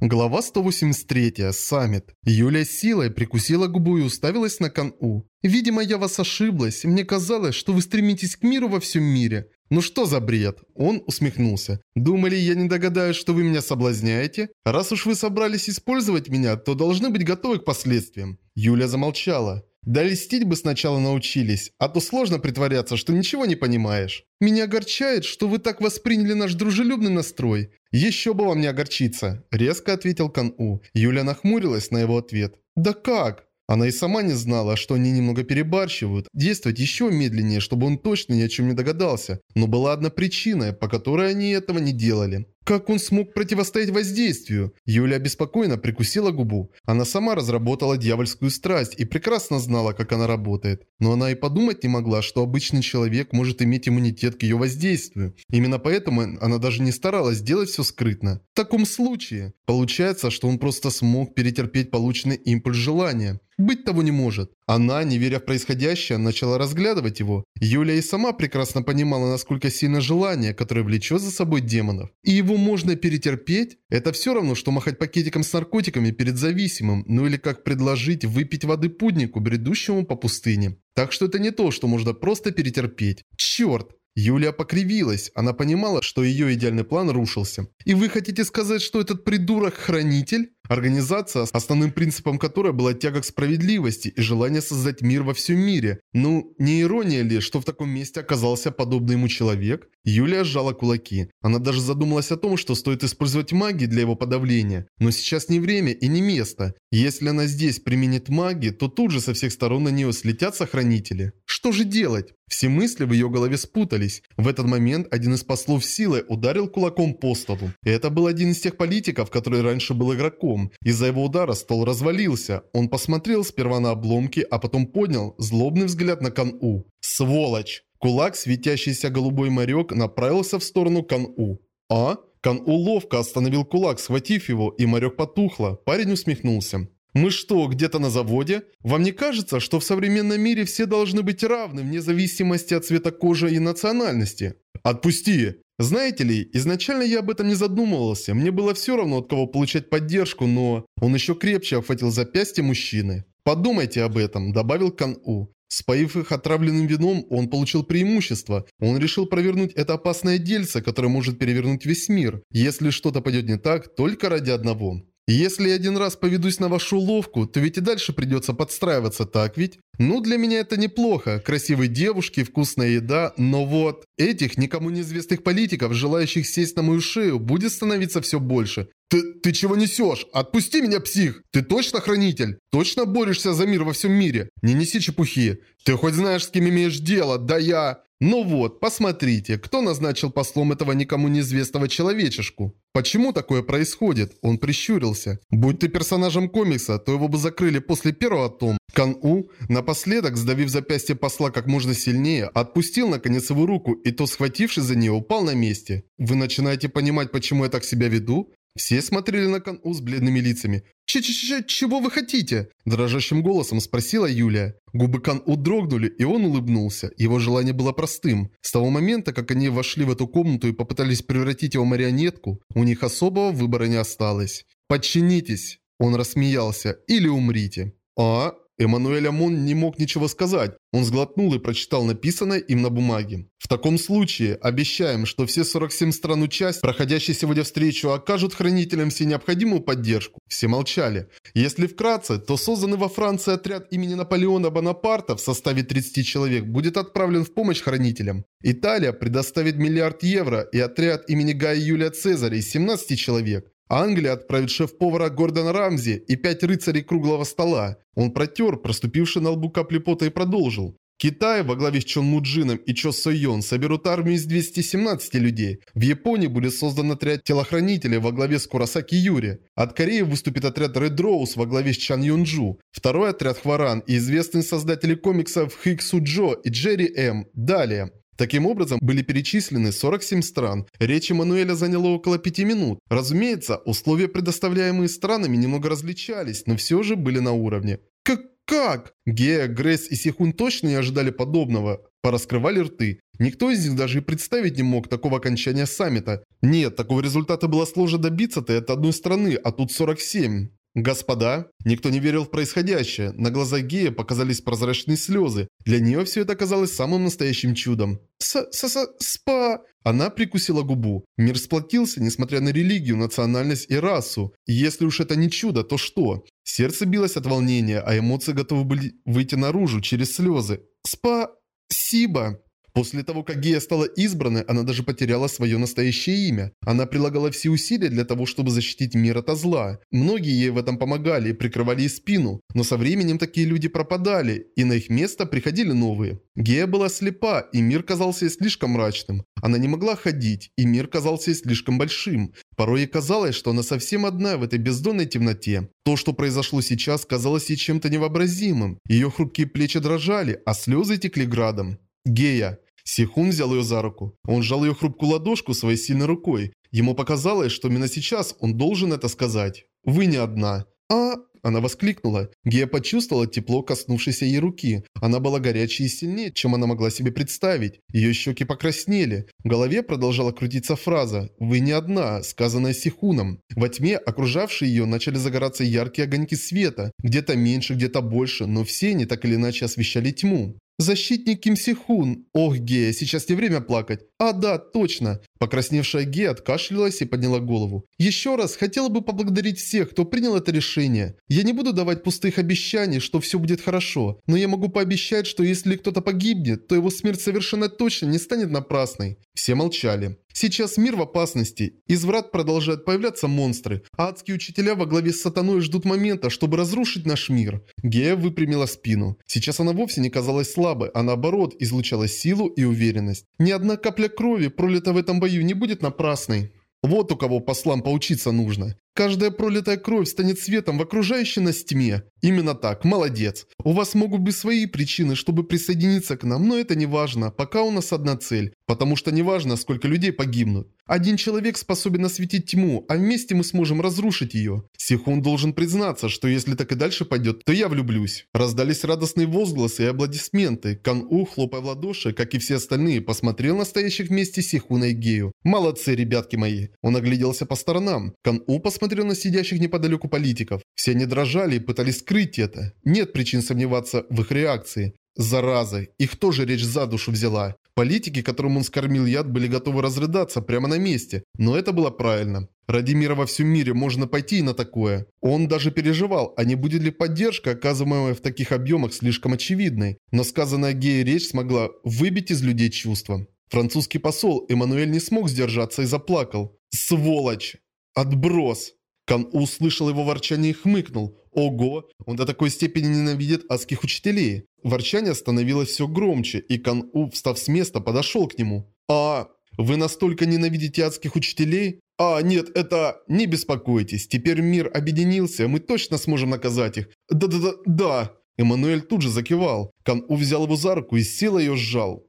Глава 183. Саммит. Юлия силой прикусила губу и уставилась на Кан-У. «Видимо, я вас ошиблась. Мне казалось, что вы стремитесь к миру во всем мире. Ну что за бред?» Он усмехнулся. «Думали, я не догадаюсь, что вы меня соблазняете? Раз уж вы собрались использовать меня, то должны быть готовы к последствиям». Юля замолчала. Да льстить бы сначала научились, а то сложно притворяться, что ничего не понимаешь. Меня огорчает, что вы так восприняли наш дружелюбный настрой. Еще бы вам не огорчиться, резко ответил Кан-У. Юля нахмурилась на его ответ. Да как? Она и сама не знала, что они немного перебарщивают, действовать еще медленнее, чтобы он точно ни о чем не догадался. Но была одна причина, по которой они этого не делали. Как он смог противостоять воздействию? Юля беспокойно прикусила губу. Она сама разработала дьявольскую страсть и прекрасно знала, как она работает. Но она и подумать не могла, что обычный человек может иметь иммунитет к ее воздействию. Именно поэтому она даже не старалась делать все скрытно. В таком случае, получается, что он просто смог перетерпеть полученный импульс желания. Быть того не может. Она, не веря в происходящее, начала разглядывать его. Юля и сама прекрасно понимала, насколько сильно желание, которое влечет за собой демонов. И его можно перетерпеть? Это все равно, что махать пакетиком с наркотиками перед зависимым, ну или как предложить выпить воды путнику, бредущему по пустыне. Так что это не то, что можно просто перетерпеть. Черт! Юлия покривилась. Она понимала, что ее идеальный план рушился. «И вы хотите сказать, что этот придурок – хранитель?» Организация, основным принципом которой была тяга к справедливости и желание создать мир во всем мире. Ну, не ирония ли, что в таком месте оказался подобный ему человек? Юлия сжала кулаки. Она даже задумалась о том, что стоит использовать магию для его подавления. Но сейчас не время и не место. Если она здесь применит магию, то тут же со всех сторон на нее слетят сохранители. Что же делать? Все мысли в ее голове спутались. В этот момент один из послов силы ударил кулаком по столу. Это был один из тех политиков, который раньше был игроком. Из-за его удара стол развалился. Он посмотрел сперва на обломки, а потом поднял злобный взгляд на Кан-У. «Сволочь!» Кулак, светящийся голубой морек, направился в сторону Кан-У. «А?» Кан-У ловко остановил кулак, схватив его, и морек потухло. Парень усмехнулся. «Мы что, где-то на заводе? Вам не кажется, что в современном мире все должны быть равны вне зависимости от цвета кожи и национальности?» «Отпусти!» Знаете ли, изначально я об этом не задумывался, мне было все равно от кого получать поддержку, но... Он еще крепче охватил запястье мужчины. «Подумайте об этом», – добавил Кан-У. Споив их отравленным вином, он получил преимущество. Он решил провернуть это опасное дельце, которое может перевернуть весь мир, если что-то пойдет не так, только ради одного. Если я один раз поведусь на вашу уловку, то ведь и дальше придется подстраиваться, так ведь? Ну, для меня это неплохо. Красивые девушки, вкусная еда, но вот... Этих никому неизвестных политиков, желающих сесть на мою шею, будет становиться все больше. Ты, ты чего несешь? Отпусти меня, псих! Ты точно хранитель? Точно борешься за мир во всем мире? Не неси чепухи. Ты хоть знаешь, с кем имеешь дело? Да я... Ну вот, посмотрите, кто назначил послом этого никому неизвестного человечешку? Почему такое происходит? Он прищурился. Будь ты персонажем комикса, то его бы закрыли после первого тома. Кан-У, напоследок, сдавив запястье посла как можно сильнее, отпустил наконец его руку, и то, схватившись за нее, упал на месте. Вы начинаете понимать, почему я так себя веду? Все смотрели на Кан-У с бледными лицами. «Ч-ч-ч, чего вы хотите?» Дрожащим голосом спросила Юлия. Губы Кан-У дрогнули, и он улыбнулся. Его желание было простым. С того момента, как они вошли в эту комнату и попытались превратить его в марионетку, у них особого выбора не осталось. «Подчинитесь!» Он рассмеялся. «Или умрите!» «А?» Эммануэль Амон не мог ничего сказать. Он сглотнул и прочитал написанное им на бумаге. В таком случае обещаем, что все 47 стран участия, проходящие сегодня встречу, окажут хранителям все необходимую поддержку. Все молчали. Если вкратце, то созданный во Франции отряд имени Наполеона Бонапарта в составе 30 человек будет отправлен в помощь хранителям. Италия предоставит миллиард евро и отряд имени Гая Юлия Цезаря из 17 человек. Англия отправит шеф-повара Гордона Рамзи и пять рыцарей круглого стола. Он протер проступивший на лбу капли пота и продолжил. Китай во главе с Чон Муджином и Чо Сойон соберут армию из 217 людей. В Японии будет создан отряд телохранителей во главе с Курасаки Юри. От Кореи выступит отряд Ред Роуз во главе с Чан Юнджу. Второй отряд Хваран и известные создатели комиксов Хик Суджо и Джерри М. Далее. Таким образом, были перечислены 47 стран. Речь Эммануэля заняла около 5 минут. Разумеется, условия, предоставляемые странами, немного различались, но все же были на уровне. Как? Как? Гея, Грейс и Сихун точно не ожидали подобного. Пораскрывали рты. Никто из них даже и представить не мог такого окончания саммита. Нет, такого результата было сложно добиться-то от одной страны, а тут 47. Господа, никто не верил в происходящее. На глазах Гея показались прозрачные слезы. Для нее все это казалось самым настоящим чудом. «С-с-с-спа...» Она прикусила губу. Мир сплотился, несмотря на религию, национальность и расу. Если уж это не чудо, то что? Сердце билось от волнения, а эмоции готовы были выйти наружу через слезы. «Спа-сиба...» После того, как Гея стала избранной, она даже потеряла свое настоящее имя. Она прилагала все усилия для того, чтобы защитить мир от зла. Многие ей в этом помогали и прикрывали ей спину. Но со временем такие люди пропадали, и на их место приходили новые. Гея была слепа, и мир казался ей слишком мрачным. Она не могла ходить, и мир казался ей слишком большим. Порой ей казалось, что она совсем одна в этой бездонной темноте. То, что произошло сейчас, казалось ей чем-то невообразимым. Ее хрупкие плечи дрожали, а слезы текли градом. Гея. Сихун взял ее за руку. Он сжал ее хрупкую ладошку своей сильной рукой. Ему показалось, что именно сейчас он должен это сказать. «Вы не одна». «А...» Она воскликнула. Гея почувствовала тепло, коснувшейся ей руки. Она была горячей и сильнее, чем она могла себе представить. Ее щеки покраснели. В голове продолжала крутиться фраза «Вы не одна», сказанная Сихуном. Во тьме, окружавшей ее, начали загораться яркие огоньки света. Где-то меньше, где-то больше, но все они так или иначе освещали тьму. «Защитник Ким Сихун! Ох, Гея, сейчас не время плакать!» «А, да, точно!» Покрасневшая Гея откашлялась и подняла голову. «Еще раз хотела бы поблагодарить всех, кто принял это решение. Я не буду давать пустых обещаний, что все будет хорошо, но я могу пообещать, что если кто-то погибнет, то его смерть совершенно точно не станет напрасной». Все молчали. Сейчас мир в опасности. Из врат продолжают появляться монстры, а адские учителя во главе с сатаной ждут момента, чтобы разрушить наш мир. Гея выпрямила спину. Сейчас она вовсе не казалась слабой, а наоборот излучала силу и уверенность. Ни одна капля крови, пролита в этом бою, не будет напрасной. Вот у кого послам поучиться нужно. Каждая пролитая кровь станет светом в окружающей нас тьме. Именно так, молодец. У вас могут быть свои причины, чтобы присоединиться к нам, но это не важно, пока у нас одна цель. Потому что не важно, сколько людей погибнут. Один человек способен осветить тьму, а вместе мы сможем разрушить ее. Сихун должен признаться, что если так и дальше пойдет, то я влюблюсь. Раздались радостные возгласы и аплодисменты. Кан-У, хлопая в ладоши, как и все остальные, посмотрел на стоящих вместе Сихуна и Гею. Молодцы, ребятки мои. Он огляделся по сторонам. Кан-У посмотрел на сидящих неподалеку политиков. Все они дрожали и пытались скрыть это. Нет причин сомневаться в их реакции. Зараза, их тоже речь за душу взяла. Политики, которым он скормил яд, были готовы разрыдаться прямо на месте, но это было правильно. Ради мира во всем мире можно пойти и на такое. Он даже переживал, а не будет ли поддержка, оказываемая в таких объемах, слишком очевидной. Но сказанная гея речь смогла выбить из людей чувства. Французский посол Эммануэль не смог сдержаться и заплакал. «Сволочь! Отброс!» Кан услышал его ворчание и хмыкнул. Ого, он до такой степени ненавидит адских учителей. Ворчание становилось все громче, и Кан-У, встав с места, подошел к нему. «А, вы настолько ненавидите адских учителей? А, нет, это... Не беспокойтесь, теперь мир объединился, мы точно сможем наказать их. Да-да-да, да!» Эммануэль тут же закивал. Кан-У взял его за руку и силой ее сжал.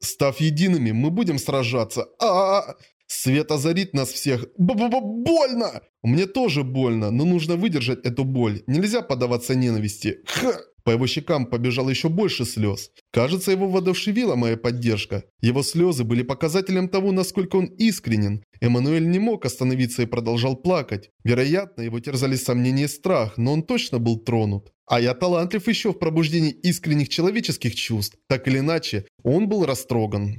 Став едиными, мы будем сражаться. А, -а, -а! Свет озарит нас всех. Б -б -б Больно! Мне тоже больно, но нужно выдержать эту боль. Нельзя поддаваться ненависти. Х! По его щекам побежало еще больше слез. Кажется, его воодушевила моя поддержка. Его слезы были показателем того, насколько он искренен. Эммануэль не мог остановиться и продолжал плакать. Вероятно, его терзали сомнения и страх, но он точно был тронут. А я талантлив еще в пробуждении искренних человеческих чувств. Так или иначе, он был растроган.